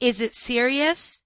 Is it serious?